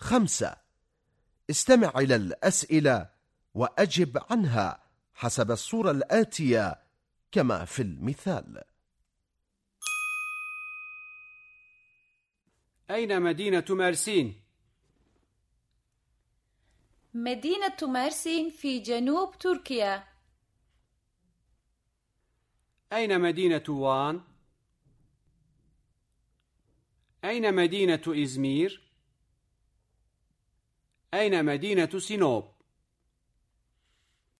خمسة استمع إلى الأسئلة وأجب عنها حسب الصورة الآتية كما في المثال أين مدينة مرسين؟ مدينة مرسين في جنوب تركيا أين مدينة وان؟ أين مدينة إزمير؟ أين مدينة سينوب؟